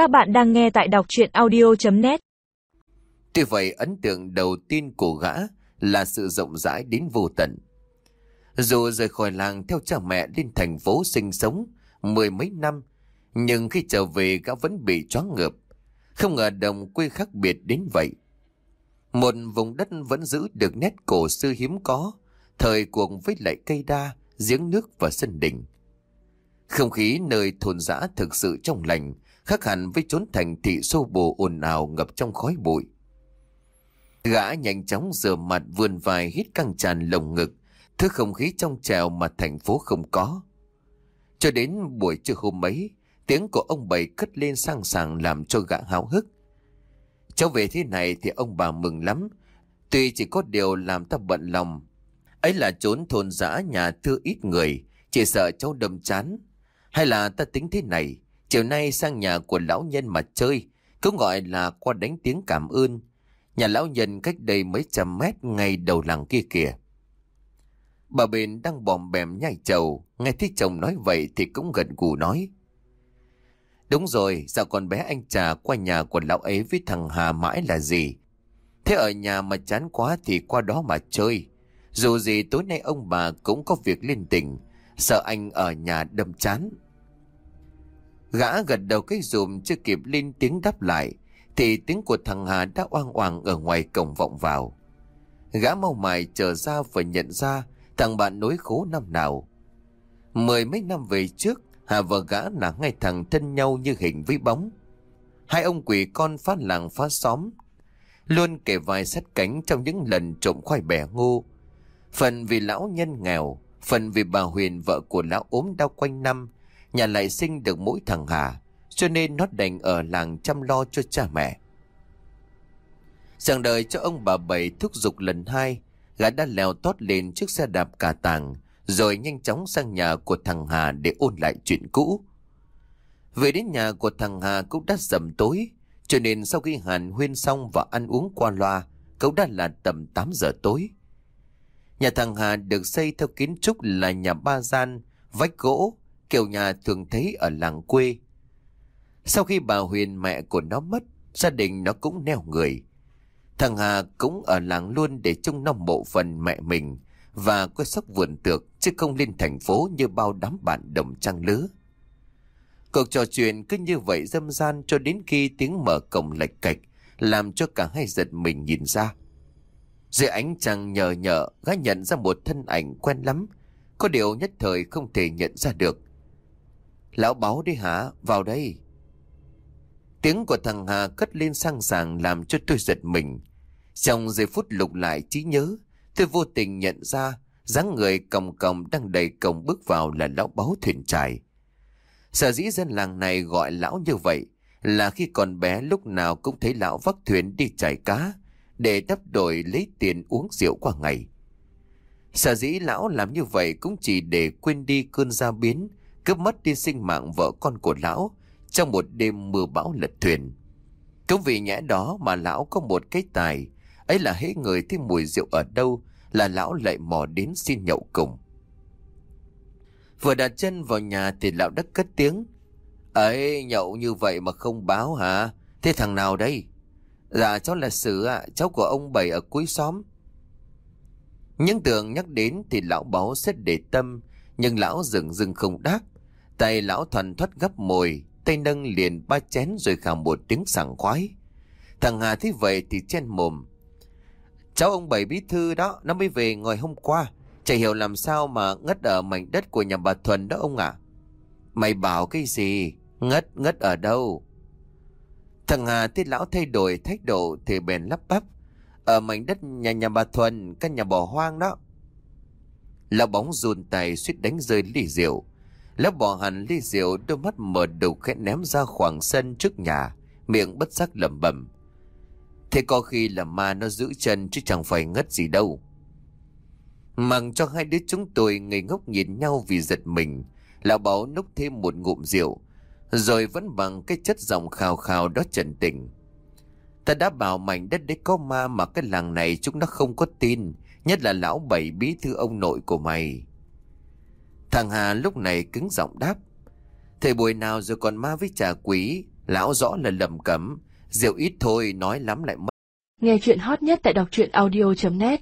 Các bạn đang nghe tại đọc chuyện audio.net Tuy vậy ấn tượng đầu tiên của gã là sự rộng rãi đến vô tận. Dù rời khỏi làng theo cha mẹ lên thành phố sinh sống mười mấy năm, nhưng khi trở về gã vẫn bị choáng ngợp. Không ngờ đồng quê khác biệt đến vậy. Một vùng đất vẫn giữ được nét cổ xưa hiếm có, thời cuộc với lại cây đa, giếng nước và sân đình. Không khí nơi thôn dã thực sự trong lành, khác hẳn với chốn thành thị xô bồ ồn ào ngập trong khói bụi. Gã nhanh chóng rửa mặt vươn vai hít căng tràn lồng ngực, thứ không khí trong trèo mà thành phố không có. Cho đến buổi trưa hôm ấy, tiếng của ông bảy cất lên sang sàng làm cho gã háo hức. Cháu về thế này thì ông bà mừng lắm, tuy chỉ có điều làm ta bận lòng. Ấy là trốn thôn giã nhà thưa ít người, chỉ sợ cháu đâm chán. Hay là ta tính thế này, chiều nay sang nhà của lão nhân mà chơi, cũng gọi là qua đánh tiếng cảm ơn. Nhà lão nhân cách đây mấy trăm mét ngay đầu làng kia kìa. Bà bền đang bòm bèm nhai trầu, nghe thấy chồng nói vậy thì cũng gần gù nói. Đúng rồi, sao con bé anh trà qua nhà của lão ấy với thằng Hà mãi là gì? Thế ở nhà mà chán quá thì qua đó mà chơi. Dù gì tối nay ông bà cũng có việc liên tình, sợ anh ở nhà đâm chán. Gã gật đầu cái dùm chưa kịp lên tiếng đáp lại, thì tiếng của thằng Hà đã oang oang ở ngoài cổng vọng vào. Gã mau mải trở ra và nhận ra thằng bạn nối khố năm nào. Mười mấy năm về trước, Hà và gã là ngay thằng thân nhau như hình với bóng. Hai ông quỷ con phá làng phá xóm, luôn kể vài sát cánh trong những lần trộm khoai bẻ ngô. Phần vì lão nhân nghèo, phần vì bà Huyền vợ của lão ốm đau quanh năm, nhà lại sinh được mỗi thằng Hà, cho nên nó đành ở làng chăm lo cho cha mẹ. Rằng đời cho ông bà Bảy thúc giục lần hai, gã đã leo tót lên chiếc xe đạp cà tàng, rồi nhanh chóng sang nhà của thằng Hà để ôn lại chuyện cũ. Về đến nhà của thằng Hà cũng đã dầm tối, cho nên sau khi hàn huyên xong và ăn uống qua loa, cũng đã là tầm 8 giờ tối. Nhà thằng Hà được xây theo kiến trúc là nhà ba gian, vách gỗ, kiểu nhà thường thấy ở làng quê. Sau khi bà Huyền mẹ của nó mất, gia đình nó cũng neo người. Thằng Hà cũng ở làng luôn để trông nom bộ phần mẹ mình và quét sóc vườn tược chứ không lên thành phố như bao đám bạn đồng trang lứa. Cuộc trò chuyện cứ như vậy dâm gian cho đến khi tiếng mở cổng lệch cạch làm cho cả hai giật mình nhìn ra. Dưới ánh trăng nhờ nhợ gã nhận ra một thân ảnh quen lắm có điều nhất thời không thể nhận ra được Lão báo đi hả Vào đây Tiếng của thằng Hà cất lên sang sàng Làm cho tôi giật mình Trong giây phút lục lại trí nhớ Tôi vô tình nhận ra dáng người còng còng đang đầy cổng bước vào là lão báo thuyền trải. Sở dĩ dân làng này gọi lão như vậy là khi còn bé lúc nào cũng thấy lão vác thuyền đi chải cá để đắp đổi lấy tiền uống rượu qua ngày. Sở dĩ lão làm như vậy cũng chỉ để quên đi cơn gia biến, cướp mất đi sinh mạng vợ con của lão trong một đêm mưa bão lật thuyền. Cũng vì nhẽ đó mà lão có một cái tài, ấy là hễ người thấy mùi rượu ở đâu là lão lại mò đến xin nhậu cùng. Vừa đặt chân vào nhà thì lão đất cất tiếng. Ấy, nhậu như vậy mà không báo hả? Thế thằng nào đây? Dạ cháu là Sử ạ, cháu của ông Bảy ở cuối xóm. Những tưởng nhắc đến thì lão báo rất để tâm, nhưng lão dừng dừng không đáp. Tay lão thần thoát gấp mồi, tay nâng liền ba chén rồi khào một tiếng sảng khoái. Thằng Hà thấy vậy thì chen mồm. Cháu ông Bảy bí thư đó, nó mới về ngồi hôm qua. Chả hiểu làm sao mà ngất ở mảnh đất của nhà bà Thuần đó ông ạ. Mày bảo cái gì? Ngất, ngất ở đâu? Thằng Hà thấy lão thay đổi thái độ thì bèn lắp bắp. Ở mảnh đất nhà nhà bà Thuần, căn nhà bỏ hoang đó. Lão bóng run tay suýt đánh rơi ly rượu. Lão bỏ hẳn ly rượu đôi mắt mở đầu khẽ ném ra khoảng sân trước nhà, miệng bất giác lẩm bẩm. Thế có khi là ma nó giữ chân chứ chẳng phải ngất gì đâu. Mặc cho hai đứa chúng tôi ngây ngốc nhìn nhau vì giật mình, lão bảo nốc thêm một ngụm rượu, rồi vẫn bằng cái chất giọng khào khào đó trần tình. Ta đã bảo mảnh đất đấy có ma mà cái làng này chúng nó không có tin, nhất là lão bảy bí thư ông nội của mày. Thằng Hà lúc này cứng giọng đáp. Thầy buổi nào rồi còn ma với trà quý, Lão rõ là lầm cấm, rượu ít thôi nói lắm lại mất. Nghe chuyện hot nhất tại đọc truyện audio.net